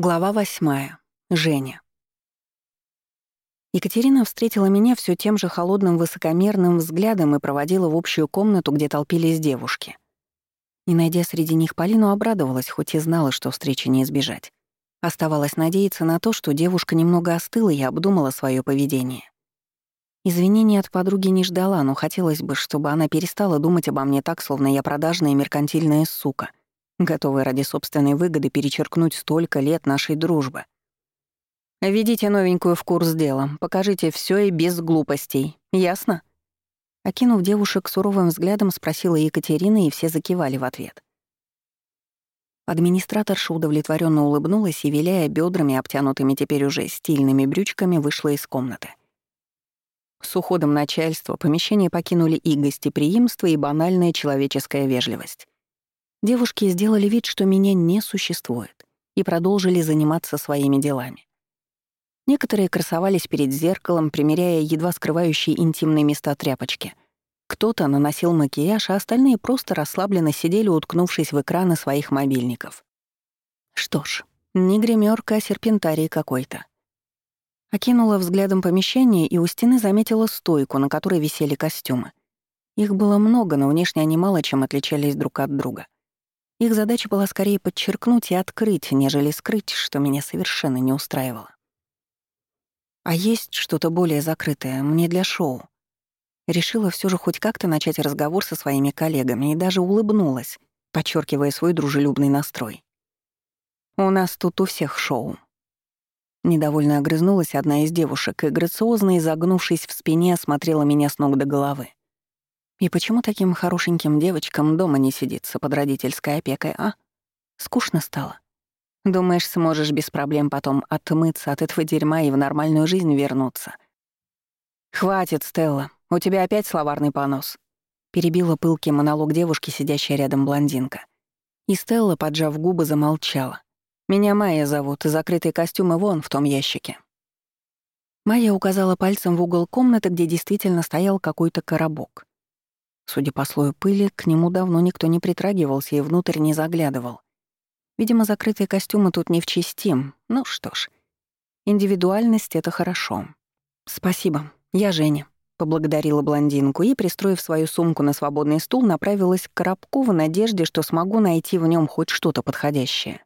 Глава восьмая. Женя. Екатерина встретила меня все тем же холодным высокомерным взглядом и проводила в общую комнату, где толпились девушки. Не найдя среди них Полину, обрадовалась, хоть и знала, что встречи не избежать. Оставалось надеяться на то, что девушка немного остыла и обдумала свое поведение. Извинений от подруги не ждала, но хотелось бы, чтобы она перестала думать обо мне так, словно я продажная меркантильная сука — готовый ради собственной выгоды перечеркнуть столько лет нашей дружбы. «Ведите новенькую в курс дела, покажите все и без глупостей. Ясно?» Окинув девушек суровым взглядом, спросила Екатерина, и все закивали в ответ. Администраторша удовлетворенно улыбнулась и, виляя бедрами, обтянутыми теперь уже стильными брючками, вышла из комнаты. С уходом начальства помещение покинули и гостеприимство, и банальная человеческая вежливость. Девушки сделали вид, что меня не существует, и продолжили заниматься своими делами. Некоторые красовались перед зеркалом, примеряя едва скрывающие интимные места тряпочки. Кто-то наносил макияж, а остальные просто расслабленно сидели, уткнувшись в экраны своих мобильников. Что ж, не гримерка, а серпентарий какой-то. Окинула взглядом помещение и у стены заметила стойку, на которой висели костюмы. Их было много, но внешне они мало чем отличались друг от друга — их задача была скорее подчеркнуть и открыть, нежели скрыть, что меня совершенно не устраивало. А есть что-то более закрытое мне для шоу. Решила все же хоть как-то начать разговор со своими коллегами и даже улыбнулась, подчеркивая свой дружелюбный настрой. «У нас тут у всех шоу». Недовольно огрызнулась одна из девушек и, грациозно изогнувшись в спине, осмотрела меня с ног до головы. И почему таким хорошеньким девочкам дома не сидится под родительской опекой, а? Скучно стало. Думаешь, сможешь без проблем потом отмыться от этого дерьма и в нормальную жизнь вернуться? Хватит, Стелла, у тебя опять словарный понос. Перебила пылкий монолог девушки, сидящая рядом блондинка. И Стелла, поджав губы, замолчала. «Меня Майя зовут, закрытые костюмы вон в том ящике». Майя указала пальцем в угол комнаты, где действительно стоял какой-то коробок. Судя по слою пыли, к нему давно никто не притрагивался и внутрь не заглядывал. Видимо, закрытые костюмы тут не в чести. Ну что ж, индивидуальность — это хорошо. «Спасибо, я Женя», — поблагодарила блондинку и, пристроив свою сумку на свободный стул, направилась к коробку в надежде, что смогу найти в нем хоть что-то подходящее.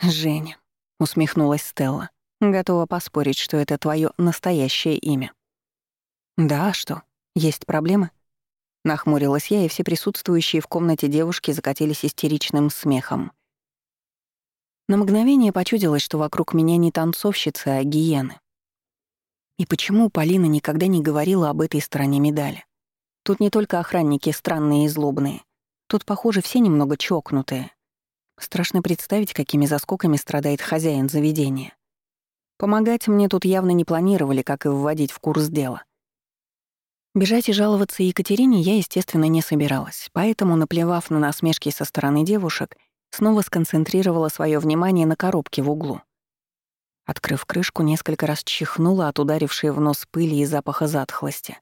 «Женя», — усмехнулась Стелла, — «готова поспорить, что это твое настоящее имя». «Да, а что, есть проблемы?» Нахмурилась я, и все присутствующие в комнате девушки закатились истеричным смехом. На мгновение почудилось, что вокруг меня не танцовщицы, а гиены. И почему Полина никогда не говорила об этой стороне медали? Тут не только охранники странные и злобные. Тут, похоже, все немного чокнутые. Страшно представить, какими заскоками страдает хозяин заведения. Помогать мне тут явно не планировали, как и вводить в курс дела. Бежать и жаловаться Екатерине я, естественно, не собиралась, поэтому, наплевав на насмешки со стороны девушек, снова сконцентрировала свое внимание на коробке в углу. Открыв крышку, несколько раз чихнула от ударившей в нос пыли и запаха затхлости.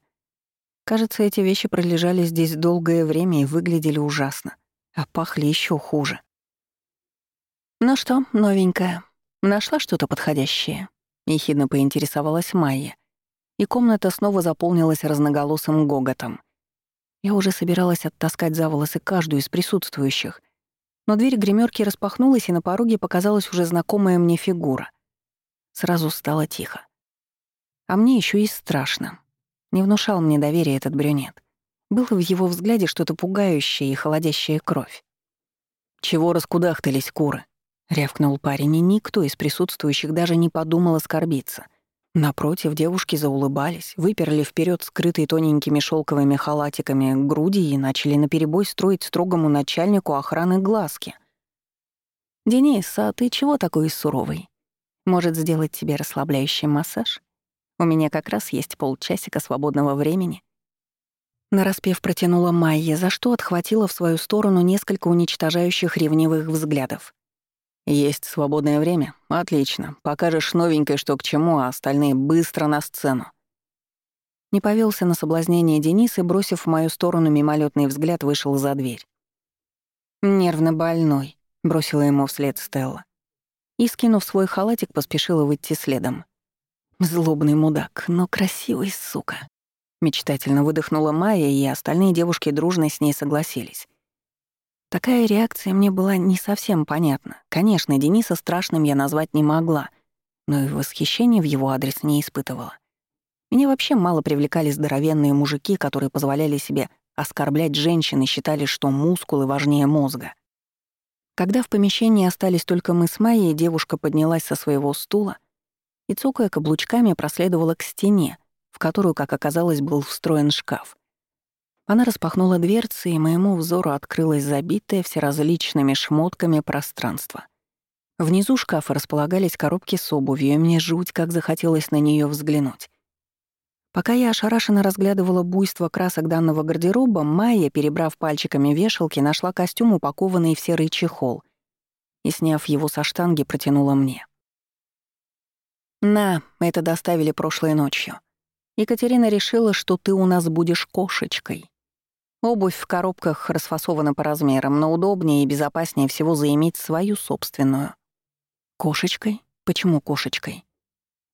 Кажется, эти вещи пролежали здесь долгое время и выглядели ужасно, а пахли еще хуже. «Ну что, новенькая, нашла что-то подходящее?» — ехидно поинтересовалась Майя, и комната снова заполнилась разноголосым гоготом. Я уже собиралась оттаскать за волосы каждую из присутствующих, но дверь гримерки распахнулась, и на пороге показалась уже знакомая мне фигура. Сразу стало тихо. А мне еще и страшно. Не внушал мне доверия этот брюнет. Было в его взгляде что-то пугающее и холодящее кровь. «Чего раскудахтались куры?» — рявкнул парень, и никто из присутствующих даже не подумал оскорбиться — Напротив, девушки заулыбались, выперли вперед скрытые тоненькими шелковыми халатиками груди и начали наперебой строить строгому начальнику охраны глазки. «Денис, а ты чего такой суровый? Может, сделать тебе расслабляющий массаж? У меня как раз есть полчасика свободного времени». Нараспев протянула Майя, за что отхватила в свою сторону несколько уничтожающих ревнивых взглядов. «Есть свободное время? Отлично. Покажешь новенькое, что к чему, а остальные быстро на сцену». Не повелся на соблазнение Денис и, бросив в мою сторону мимолетный взгляд, вышел за дверь. «Нервно больной», — бросила ему вслед Стелла. и, скинув свой халатик, поспешила выйти следом. Злобный мудак, но красивый, сука. Мечтательно выдохнула Майя, и остальные девушки дружно с ней согласились. Такая реакция мне была не совсем понятна. Конечно, Дениса страшным я назвать не могла, но и восхищения в его адрес не испытывала. Меня вообще мало привлекали здоровенные мужики, которые позволяли себе оскорблять женщин и считали, что мускулы важнее мозга. Когда в помещении остались только мы с Майей, девушка поднялась со своего стула и, цокая каблучками, проследовала к стене, в которую, как оказалось, был встроен шкаф. Она распахнула дверцы, и моему взору открылось забитое всеразличными шмотками пространство. Внизу шкафа располагались коробки с обувью, и мне жуть как захотелось на нее взглянуть. Пока я ошарашенно разглядывала буйство красок данного гардероба, Майя, перебрав пальчиками вешалки, нашла костюм, упакованный в серый чехол, и, сняв его со штанги, протянула мне. «На, это доставили прошлой ночью. Екатерина решила, что ты у нас будешь кошечкой. Обувь в коробках расфасована по размерам, но удобнее и безопаснее всего заиметь свою собственную. Кошечкой? Почему кошечкой?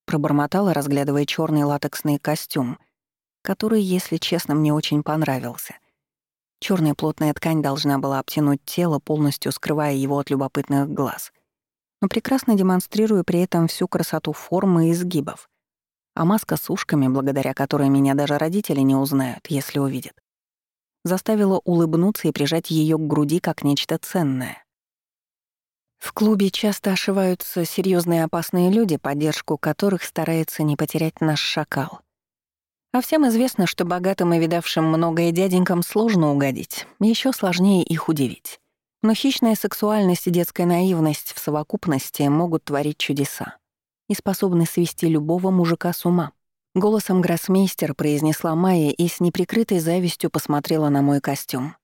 Пробормотала, разглядывая черный латексный костюм, который, если честно, мне очень понравился. Черная плотная ткань должна была обтянуть тело, полностью скрывая его от любопытных глаз но прекрасно демонстрируя при этом всю красоту формы и изгибов. А маска с ушками, благодаря которой меня даже родители не узнают, если увидят, заставила улыбнуться и прижать ее к груди как нечто ценное. В клубе часто ошиваются серьезные опасные люди, поддержку которых старается не потерять наш шакал. А всем известно, что богатым и видавшим многое дяденькам сложно угодить, еще сложнее их удивить. Но хищная сексуальность и детская наивность в совокупности могут творить чудеса и способны свести любого мужика с ума. Голосом гроссмейстер произнесла Майя и с неприкрытой завистью посмотрела на мой костюм.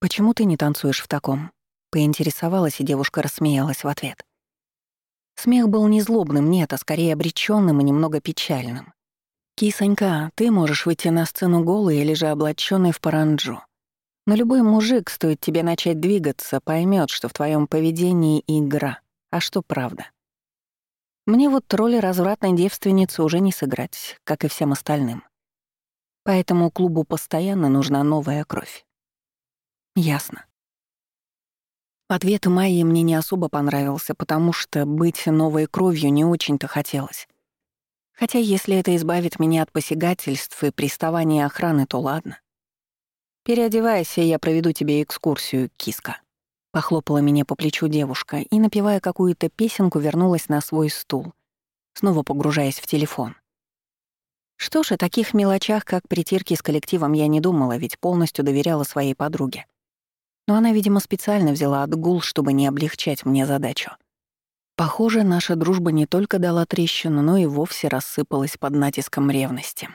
«Почему ты не танцуешь в таком?» Поинтересовалась, и девушка рассмеялась в ответ. Смех был не злобным, нет, а скорее обречённым и немного печальным. «Кисонька, ты можешь выйти на сцену голой или же облачённой в паранджу. Но любой мужик, стоит тебе начать двигаться, поймет, что в твоем поведении игра, а что правда. Мне вот роли развратной девственницы уже не сыграть, как и всем остальным. Поэтому клубу постоянно нужна новая кровь. Ясно. Ответ Майи мне не особо понравился, потому что быть новой кровью не очень-то хотелось. Хотя если это избавит меня от посягательств и приставания охраны, то ладно. «Переодевайся, я проведу тебе экскурсию, киска». Похлопала меня по плечу девушка и, напевая какую-то песенку, вернулась на свой стул, снова погружаясь в телефон. Что ж, о таких мелочах, как притирки с коллективом, я не думала, ведь полностью доверяла своей подруге. Но она, видимо, специально взяла отгул, чтобы не облегчать мне задачу. Похоже, наша дружба не только дала трещину, но и вовсе рассыпалась под натиском ревности.